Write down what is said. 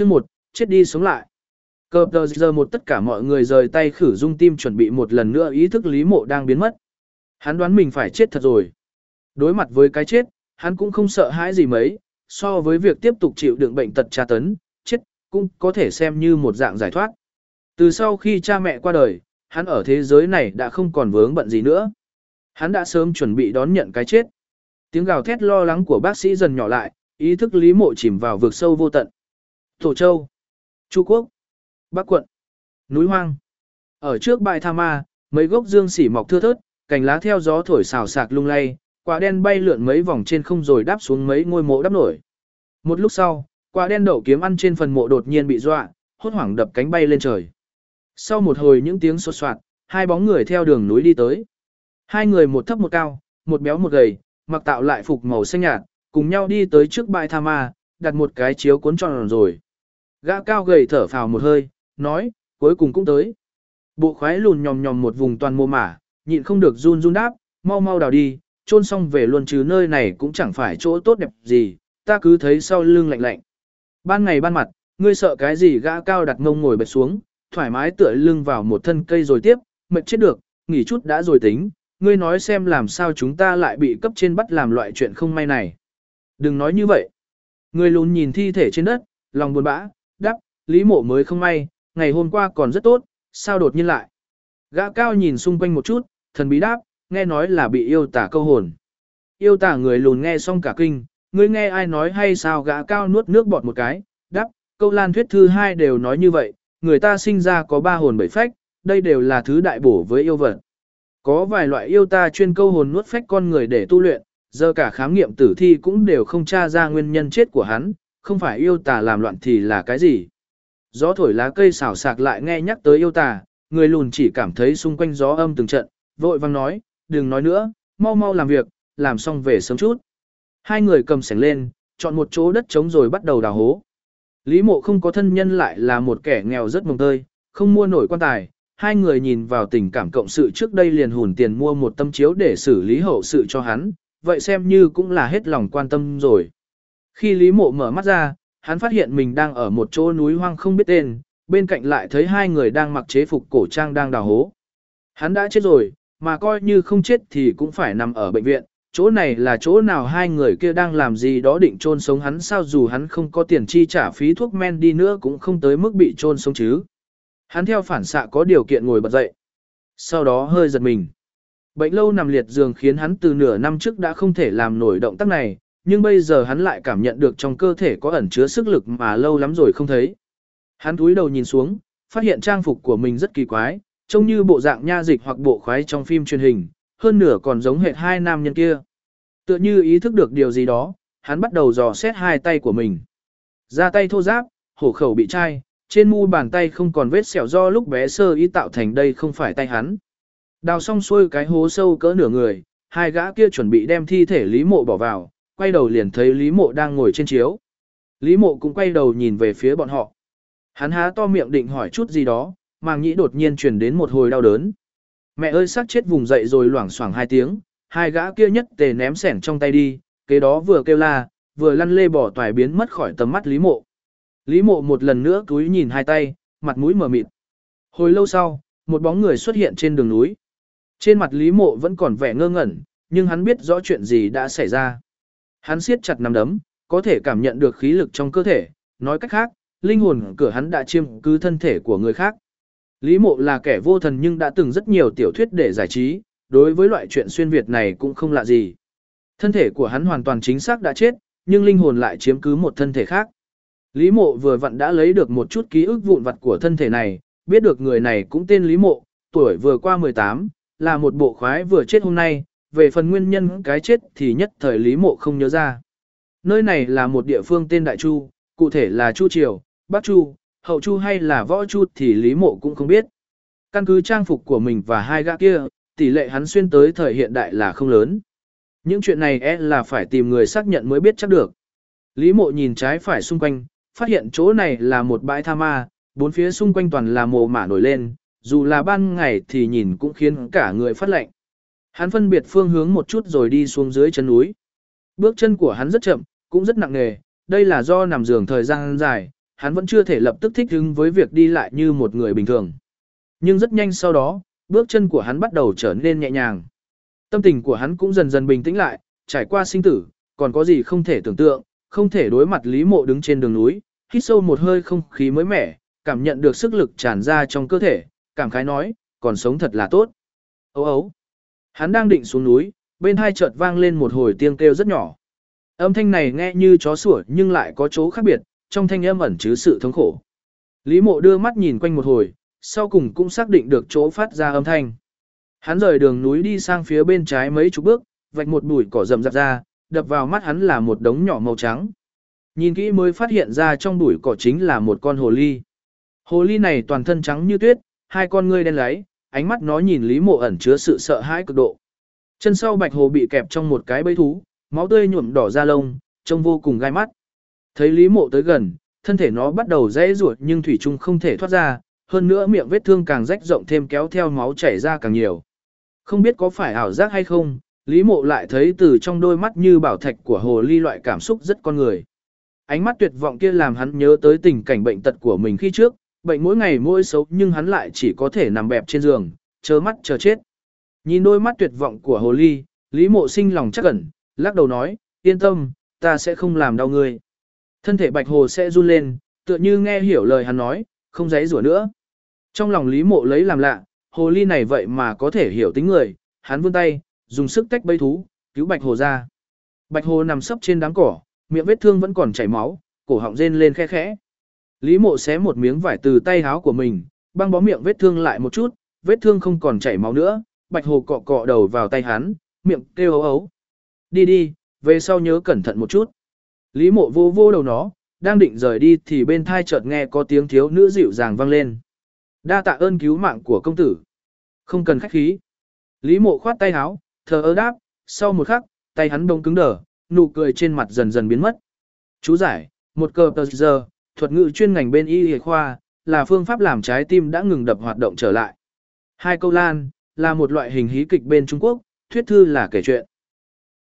Chương 1, chết đi sống lại. Cờ tờ giờ một tất cả mọi người rời tay khử dung tim chuẩn bị một lần nữa ý thức lý mộ đang biến mất. Hắn đoán mình phải chết thật rồi. Đối mặt với cái chết, hắn cũng không sợ hãi gì mấy, so với việc tiếp tục chịu đựng bệnh tật tra tấn, chết, cũng có thể xem như một dạng giải thoát. Từ sau khi cha mẹ qua đời, hắn ở thế giới này đã không còn vướng bận gì nữa. Hắn đã sớm chuẩn bị đón nhận cái chết. Tiếng gào thét lo lắng của bác sĩ dần nhỏ lại, ý thức lý mộ chìm vào vực sâu vô tận. Tổ Châu, Chu Quốc, Bắc Quận, Núi Hoang. Ở trước bãi Tha Ma, mấy gốc dương xỉ mọc thưa thớt, cành lá theo gió thổi xào sạc lung lay, quả đen bay lượn mấy vòng trên không rồi đáp xuống mấy ngôi mộ đắp nổi. Một lúc sau, quả đen đậu kiếm ăn trên phần mộ đột nhiên bị dọa, hốt hoảng đập cánh bay lên trời. Sau một hồi những tiếng sột soạt, hai bóng người theo đường núi đi tới. Hai người một thấp một cao, một béo một gầy, mặc tạo lại phục màu xanh nhạt, cùng nhau đi tới trước bãi tha ma, đặt một cái chiếu cuốn tròn rồi. Gã cao gầy thở phào một hơi, nói, cuối cùng cũng tới. Bộ khoái lùn nhòm nhòm một vùng toàn mô mả, nhịn không được run run đáp, mau mau đào đi, trôn xong về luôn chứ nơi này cũng chẳng phải chỗ tốt đẹp gì, ta cứ thấy sau lưng lạnh lạnh. Ban ngày ban mặt, ngươi sợ cái gì gã cao đặt ngông ngồi bệt xuống, thoải mái tựa lưng vào một thân cây rồi tiếp, mệt chết được, nghỉ chút đã rồi tính, ngươi nói xem làm sao chúng ta lại bị cấp trên bắt làm loại chuyện không may này. Đừng nói như vậy. Người lùn nhìn thi thể trên đất, lòng buồn bã, đắp, lý mộ mới không may, ngày hôm qua còn rất tốt, sao đột nhiên lại. Gã cao nhìn xung quanh một chút, thần bí đáp, nghe nói là bị yêu tả câu hồn. Yêu tả người lùn nghe xong cả kinh, ngươi nghe ai nói hay sao gã cao nuốt nước bọt một cái, đắp, câu lan thuyết thư hai đều nói như vậy, người ta sinh ra có ba hồn bảy phách, đây đều là thứ đại bổ với yêu vật. Có vài loại yêu ta chuyên câu hồn nuốt phách con người để tu luyện, giờ cả khám nghiệm tử thi cũng đều không tra ra nguyên nhân chết của hắn, không phải yêu tà làm loạn thì là cái gì. Gió thổi lá cây xào sạc lại nghe nhắc tới yêu tà, người lùn chỉ cảm thấy xung quanh gió âm từng trận, vội vang nói, đừng nói nữa, mau mau làm việc, làm xong về sớm chút. Hai người cầm sẻng lên, chọn một chỗ đất trống rồi bắt đầu đào hố. Lý mộ không có thân nhân lại là một kẻ nghèo rất mồng tơi, không mua nổi quan tài. Hai người nhìn vào tình cảm cộng sự trước đây liền hùn tiền mua một tâm chiếu để xử lý hậu sự cho hắn, vậy xem như cũng là hết lòng quan tâm rồi. Khi Lý mộ mở mắt ra, hắn phát hiện mình đang ở một chỗ núi hoang không biết tên, bên cạnh lại thấy hai người đang mặc chế phục cổ trang đang đào hố. Hắn đã chết rồi, mà coi như không chết thì cũng phải nằm ở bệnh viện, chỗ này là chỗ nào hai người kia đang làm gì đó định chôn sống hắn sao dù hắn không có tiền chi trả phí thuốc men đi nữa cũng không tới mức bị chôn sống chứ. Hắn theo phản xạ có điều kiện ngồi bật dậy. Sau đó hơi giật mình. Bệnh lâu nằm liệt giường khiến hắn từ nửa năm trước đã không thể làm nổi động tác này, nhưng bây giờ hắn lại cảm nhận được trong cơ thể có ẩn chứa sức lực mà lâu lắm rồi không thấy. Hắn túi đầu nhìn xuống, phát hiện trang phục của mình rất kỳ quái, trông như bộ dạng nha dịch hoặc bộ khoái trong phim truyền hình, hơn nửa còn giống hệt hai nam nhân kia. Tựa như ý thức được điều gì đó, hắn bắt đầu dò xét hai tay của mình. Ra tay thô giáp, hổ khẩu bị chai, trên mu bàn tay không còn vết sẹo do lúc bé sơ ý tạo thành đây không phải tay hắn. Đào xong xuôi cái hố sâu cỡ nửa người, hai gã kia chuẩn bị đem thi thể Lý Mộ bỏ vào, quay đầu liền thấy Lý Mộ đang ngồi trên chiếu. Lý Mộ cũng quay đầu nhìn về phía bọn họ. Hắn há to miệng định hỏi chút gì đó, màng nhĩ đột nhiên truyền đến một hồi đau đớn. Mẹ ơi xác chết vùng dậy rồi loảng xoảng hai tiếng, hai gã kia nhất tề ném sẻn trong tay đi, kế đó vừa kêu la, vừa lăn lê bỏ toài biến mất khỏi tầm mắt Lý Mộ. Lý Mộ một lần nữa túi nhìn hai tay, mặt mũi mờ mịt. Hồi lâu sau, một bóng người xuất hiện trên đường núi. Trên mặt Lý Mộ vẫn còn vẻ ngơ ngẩn, nhưng hắn biết rõ chuyện gì đã xảy ra. Hắn siết chặt nắm đấm, có thể cảm nhận được khí lực trong cơ thể, nói cách khác, linh hồn cửa hắn đã chiêm cứ thân thể của người khác. Lý Mộ là kẻ vô thần nhưng đã từng rất nhiều tiểu thuyết để giải trí, đối với loại chuyện xuyên Việt này cũng không lạ gì. Thân thể của hắn hoàn toàn chính xác đã chết, nhưng linh hồn lại chiếm cứ một thân thể khác. Lý Mộ vừa vặn đã lấy được một chút ký ức vụn vặt của thân thể này, biết được người này cũng tên Lý Mộ, tuổi vừa qua 18, là một bộ khoái vừa chết hôm nay, về phần nguyên nhân cái chết thì nhất thời Lý Mộ không nhớ ra. Nơi này là một địa phương tên Đại Chu, cụ thể là Chu Triều, Bắc Chu, hậu chu hay là võ chu thì Lý Mộ cũng không biết. Căn cứ trang phục của mình và hai gã kia, tỷ lệ hắn xuyên tới thời hiện đại là không lớn. Những chuyện này e là phải tìm người xác nhận mới biết chắc được. Lý Mộ nhìn trái phải xung quanh, phát hiện chỗ này là một bãi tha ma, bốn phía xung quanh toàn là mồ mả nổi lên, dù là ban ngày thì nhìn cũng khiến cả người phát lạnh. Hắn phân biệt phương hướng một chút rồi đi xuống dưới chân núi. Bước chân của hắn rất chậm, cũng rất nặng nề, đây là do nằm giường thời gian dài, hắn vẫn chưa thể lập tức thích ứng với việc đi lại như một người bình thường. Nhưng rất nhanh sau đó, bước chân của hắn bắt đầu trở nên nhẹ nhàng. Tâm tình của hắn cũng dần dần bình tĩnh lại, trải qua sinh tử, còn có gì không thể tưởng tượng, không thể đối mặt Lý Mộ đứng trên đường núi, hít sâu một hơi không khí mới mẻ, cảm nhận được sức lực tràn ra trong cơ thể, cảm khái nói, còn sống thật là tốt. Ấu ấu. Hắn đang định xuống núi, bên hai chợt vang lên một hồi tiếng kêu rất nhỏ. Âm thanh này nghe như chó sủa nhưng lại có chỗ khác biệt, trong thanh âm ẩn chứa sự thống khổ. Lý mộ đưa mắt nhìn quanh một hồi, sau cùng cũng xác định được chỗ phát ra âm thanh. Hắn rời đường núi đi sang phía bên trái mấy chục bước, vạch một bụi cỏ rậm rạp ra, đập vào mắt hắn là một đống nhỏ màu trắng. Nhìn kỹ mới phát hiện ra trong bụi cỏ chính là một con hồ ly. Hồ ly này toàn thân trắng như tuyết, hai con ngươi đen láy, ánh mắt nó nhìn Lý Mộ ẩn chứa sự sợ hãi cực độ. Chân sau bạch hồ bị kẹp trong một cái bẫy thú, máu tươi nhuộm đỏ da lông, trông vô cùng gai mắt. Thấy Lý Mộ tới gần, thân thể nó bắt đầu dãy ruột nhưng thủy chung không thể thoát ra, hơn nữa miệng vết thương càng rách rộng thêm kéo theo máu chảy ra càng nhiều. Không biết có phải ảo giác hay không, Lý Mộ lại thấy từ trong đôi mắt như bảo thạch của hồ ly loại cảm xúc rất con người. Ánh mắt tuyệt vọng kia làm hắn nhớ tới tình cảnh bệnh tật của mình khi trước, bệnh mỗi ngày mỗi xấu nhưng hắn lại chỉ có thể nằm bẹp trên giường, chớ mắt chờ chết. Nhìn đôi mắt tuyệt vọng của hồ ly, Lý Mộ sinh lòng chắc ẩn, lắc đầu nói, yên tâm, ta sẽ không làm đau ngươi. Thân thể bạch hồ sẽ run lên, tựa như nghe hiểu lời hắn nói, không giấy rủa nữa. Trong lòng Lý Mộ lấy làm lạ, hồ ly này vậy mà có thể hiểu tính người, hắn vươn tay, dùng sức tách bấy thú, cứu bạch hồ ra. Bạch hồ nằm sấp trên đám cỏ, miệng vết thương vẫn còn chảy máu, cổ họng rên lên khe khẽ. Lý mộ xé một miếng vải từ tay háo của mình, băng bó miệng vết thương lại một chút, vết thương không còn chảy máu nữa, bạch hồ cọ cọ đầu vào tay hắn, miệng kêu ấu ấu. Đi đi, về sau nhớ cẩn thận một chút. Lý mộ vô vô đầu nó, đang định rời đi thì bên thai chợt nghe có tiếng thiếu nữ dịu dàng vang lên. Đa tạ ơn cứu mạng của công tử. Không cần khách khí. Lý mộ khoát tay háo, thờ ơ đáp, sau một khắc, tay hắn đông cứng đờ, nụ cười trên mặt dần dần biến mất. Chú giải, một cờ tờ giờ, thuật ngữ chuyên ngành bên y y khoa, là phương pháp làm trái tim đã ngừng đập hoạt động trở lại. Hai câu lan, là một loại hình hí kịch bên Trung Quốc, thuyết thư là kể chuyện.